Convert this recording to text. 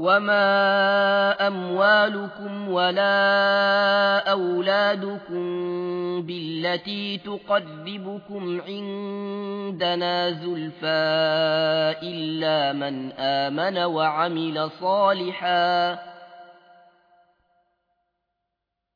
وما أموالكم ولا أولادكم بالتي تقربكم عندنا زلفى إلا من آمن وعمل صالحا